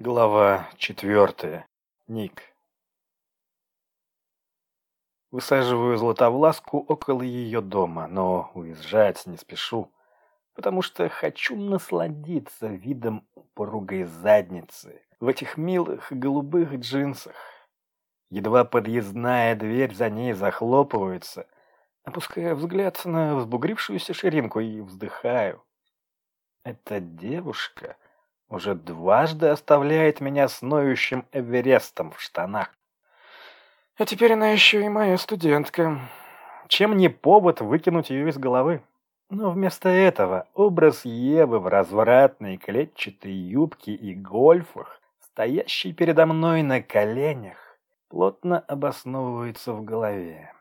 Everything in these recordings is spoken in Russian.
Глава четвертая. Ник. Высаживаю Златовласку около ее дома, но уезжать не спешу, потому что хочу насладиться видом упругой задницы в этих милых голубых джинсах. Едва подъездная дверь за ней захлопывается, опускаю взгляд на взбугрившуюся ширинку и вздыхаю. Эта девушка уже дважды оставляет меня с ноющим Эверестом в штанах. А теперь она еще и моя студентка. Чем не повод выкинуть ее из головы? Но вместо этого образ Евы в развратной клетчатой юбке и гольфах, стоящий передо мной на коленях, плотно обосновывается в голове.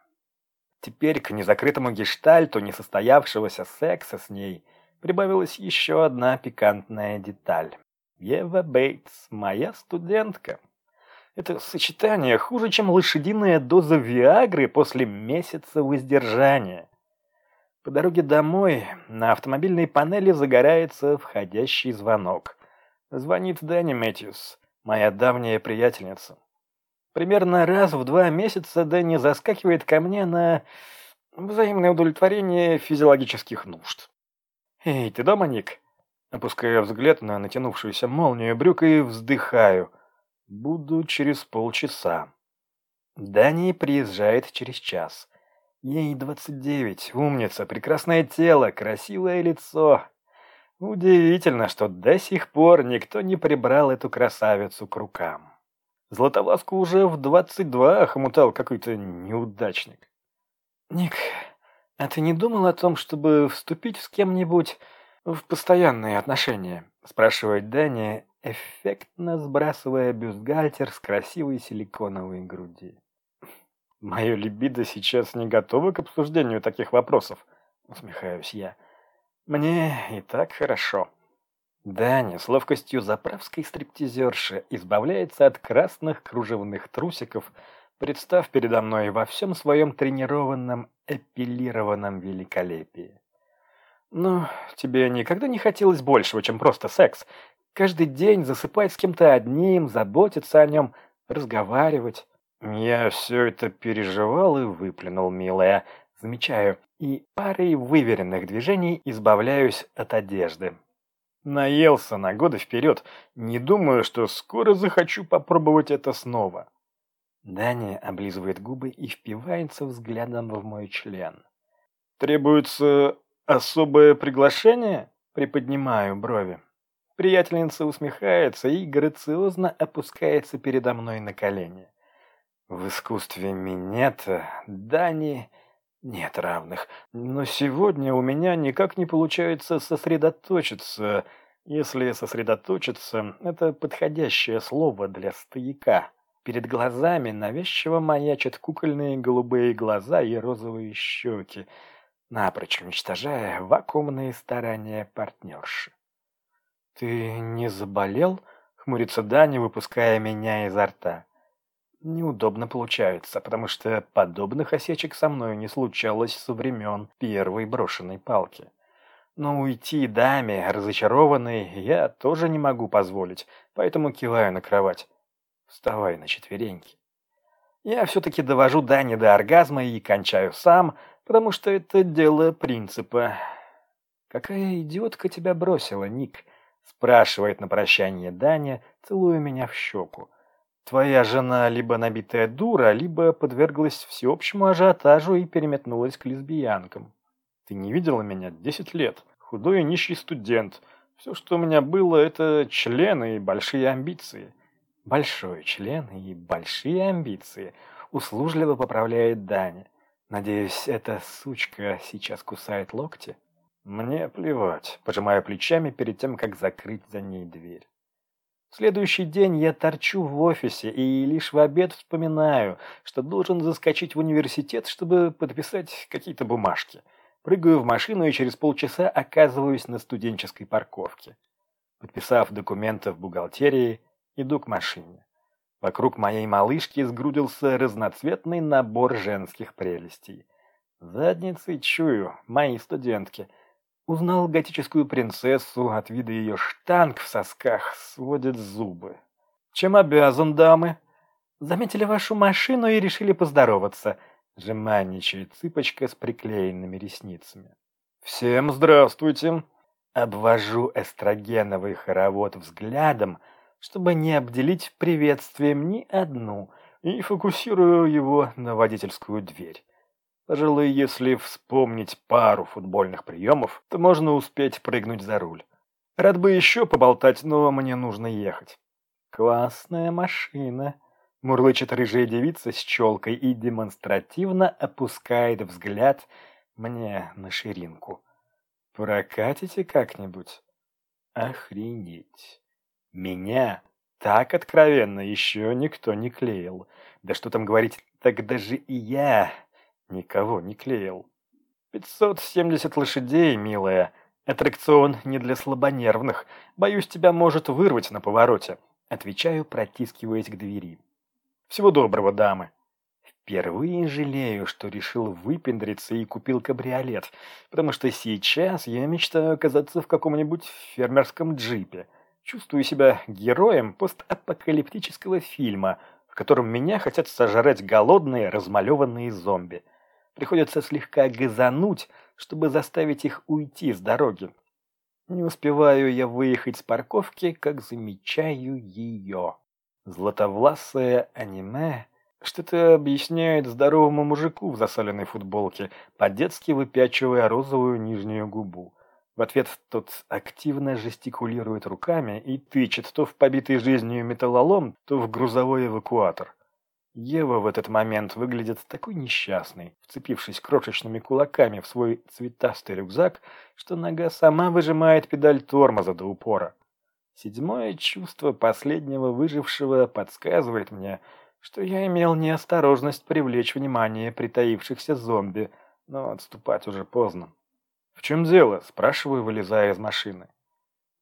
Теперь к незакрытому гештальту несостоявшегося секса с ней прибавилась еще одна пикантная деталь. Ева Бейтс, моя студентка. Это сочетание хуже, чем лошадиная доза Виагры после месяца воздержания. По дороге домой на автомобильной панели загорается входящий звонок. Звонит Дани Мэтьюс, моя давняя приятельница. Примерно раз в два месяца Дани заскакивает ко мне на взаимное удовлетворение физиологических нужд. «Эй, ты дома, Ник?» Опускаю взгляд на натянувшуюся молнию брюк и вздыхаю. Буду через полчаса. Дани приезжает через час. Ей двадцать девять, умница, прекрасное тело, красивое лицо. Удивительно, что до сих пор никто не прибрал эту красавицу к рукам. Златовласку уже в двадцать два хомутал какой-то неудачник. Ник, а ты не думал о том, чтобы вступить с кем-нибудь в постоянные отношения?» – спрашивает Дани, эффектно сбрасывая бюстгальтер с красивой силиконовой груди. «Мое либидо сейчас не готово к обсуждению таких вопросов», – усмехаюсь я. «Мне и так хорошо». Даня с ловкостью заправской стриптизерши избавляется от красных кружевных трусиков, представ передо мной во всем своем тренированном, эпилированном великолепии. Ну, тебе никогда не хотелось большего, чем просто секс? Каждый день засыпать с кем-то одним, заботиться о нем, разговаривать. Я все это переживал и выплюнул, милая. Замечаю, и парой выверенных движений избавляюсь от одежды. Наелся на годы вперед. Не думаю, что скоро захочу попробовать это снова. Даня облизывает губы и впивается взглядом в мой член. Требуется «Особое приглашение?» — приподнимаю брови. Приятельница усмехается и грациозно опускается передо мной на колени. В искусстве минета Дани нет равных, но сегодня у меня никак не получается сосредоточиться, если сосредоточиться — это подходящее слово для стояка. Перед глазами навязчиво маячат кукольные голубые глаза и розовые щеки — напрочь уничтожая вакуумные старания партнерши. «Ты не заболел?» — хмурится Даня, выпуская меня изо рта. Неудобно получается, потому что подобных осечек со мной не случалось со времен первой брошенной палки. Но уйти даме, разочарованной, я тоже не могу позволить, поэтому киваю на кровать. Вставай на четвереньки. Я все-таки довожу Дани до оргазма и кончаю сам — потому что это дело принципа. «Какая идиотка тебя бросила, Ник?» — спрашивает на прощание Даня, целуя меня в щеку. «Твоя жена либо набитая дура, либо подверглась всеобщему ажиотажу и переметнулась к лесбиянкам. Ты не видела меня десять лет, худой и нищий студент. Все, что у меня было, это члены и большие амбиции». «Большой член и большие амбиции», — услужливо поправляет Даня. Надеюсь, эта сучка сейчас кусает локти? Мне плевать, пожимая плечами перед тем, как закрыть за ней дверь. В следующий день я торчу в офисе и лишь в обед вспоминаю, что должен заскочить в университет, чтобы подписать какие-то бумажки. Прыгаю в машину и через полчаса оказываюсь на студенческой парковке. Подписав документы в бухгалтерии, иду к машине. Вокруг моей малышки сгрудился разноцветный набор женских прелестей. Задницей чую, мои студентки. Узнал готическую принцессу, от вида ее штанг в сосках сводит зубы. «Чем обязан, дамы?» «Заметили вашу машину и решили поздороваться», — жеманничает цыпочка с приклеенными ресницами. «Всем здравствуйте!» Обвожу эстрогеновый хоровод взглядом, чтобы не обделить приветствием ни одну, и фокусирую его на водительскую дверь. Пожалуй, если вспомнить пару футбольных приемов, то можно успеть прыгнуть за руль. Рад бы еще поболтать, но мне нужно ехать. Классная машина. Мурлычет рыжая девица с челкой и демонстративно опускает взгляд мне на ширинку. Прокатите как-нибудь? Охренеть. Меня так откровенно еще никто не клеил. Да что там говорить, так даже и я никого не клеил. 570 лошадей, милая. Аттракцион не для слабонервных. Боюсь, тебя может вырвать на повороте. Отвечаю, протискиваясь к двери. Всего доброго, дамы. Впервые жалею, что решил выпендриться и купил кабриолет, потому что сейчас я мечтаю оказаться в каком-нибудь фермерском джипе. Чувствую себя героем постапокалиптического фильма, в котором меня хотят сожрать голодные, размалеванные зомби. Приходится слегка газануть, чтобы заставить их уйти с дороги. Не успеваю я выехать с парковки, как замечаю ее. Златовласое аниме что-то объясняет здоровому мужику в засаленной футболке, по-детски выпячивая розовую нижнюю губу. В ответ тот активно жестикулирует руками и тычет то в побитый жизнью металлолом, то в грузовой эвакуатор. Ева в этот момент выглядит такой несчастной, вцепившись крошечными кулаками в свой цветастый рюкзак, что нога сама выжимает педаль тормоза до упора. Седьмое чувство последнего выжившего подсказывает мне, что я имел неосторожность привлечь внимание притаившихся зомби, но отступать уже поздно. «В чем дело?» – спрашиваю, вылезая из машины.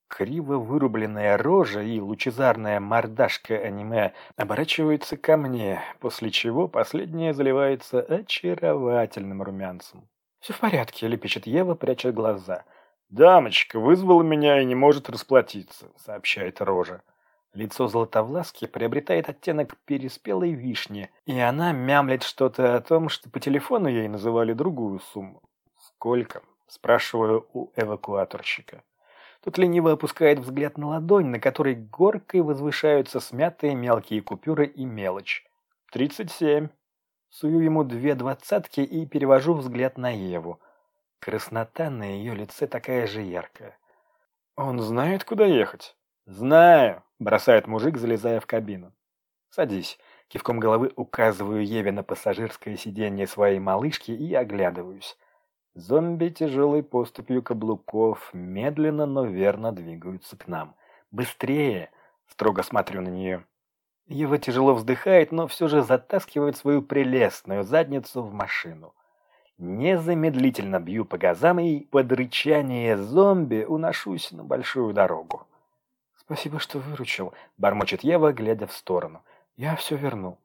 Криво вырубленная рожа и лучезарная мордашка аниме оборачиваются ко мне, после чего последняя заливается очаровательным румянцем. «Все в порядке», — лепечет Ева, пряча глаза. «Дамочка вызвала меня и не может расплатиться», — сообщает рожа. Лицо Златовласки приобретает оттенок переспелой вишни, и она мямлет что-то о том, что по телефону ей называли другую сумму. «Сколько?» – спрашиваю у эвакуаторщика. Тот лениво опускает взгляд на ладонь, на которой горкой возвышаются смятые мелкие купюры и мелочь. «Тридцать семь». Сую ему две двадцатки и перевожу взгляд на Еву. Краснота на ее лице такая же яркая. «Он знает, куда ехать?» «Знаю», — бросает мужик, залезая в кабину. «Садись». Кивком головы указываю Еве на пассажирское сиденье своей малышки и оглядываюсь. Зомби тяжелой поступью каблуков медленно, но верно двигаются к нам. «Быстрее!» — строго смотрю на нее. Ева тяжело вздыхает, но все же затаскивает свою прелестную задницу в машину. Незамедлительно бью по газам и под рычание зомби уношусь на большую дорогу. «Спасибо, что выручил», — бормочет Ева, глядя в сторону. «Я все верну».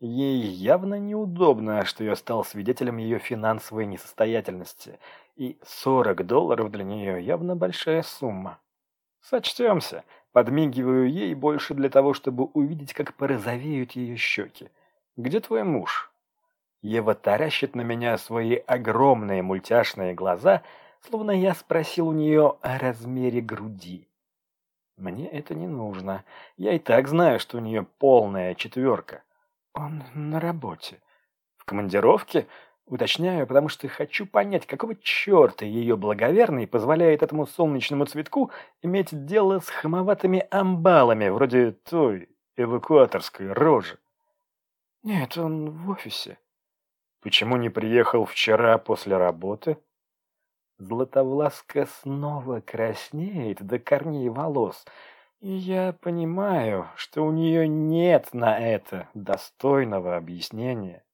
Ей явно неудобно, что я стал свидетелем ее финансовой несостоятельности, и 40 долларов для нее явно большая сумма. Сочтемся. Подмигиваю ей больше для того, чтобы увидеть, как порозовеют ее щеки. «Где твой муж?» Ева таращит на меня свои огромные мультяшные глаза, словно я спросил у нее о размере груди. Мне это не нужно. Я и так знаю, что у нее полная четверка. Он на работе. В командировке? Уточняю, потому что хочу понять, какого черта ее благоверный позволяет этому солнечному цветку иметь дело с хамоватыми амбалами, вроде той эвакуаторской рожи. Нет, он в офисе. Почему не приехал вчера после работы? Златовласка снова краснеет до корней волос, и я понимаю, что у нее нет на это достойного объяснения.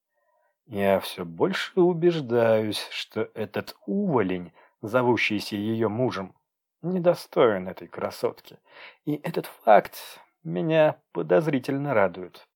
Я все больше убеждаюсь, что этот уволень, зовущийся ее мужем, недостоин этой красотки. И этот факт меня подозрительно радует.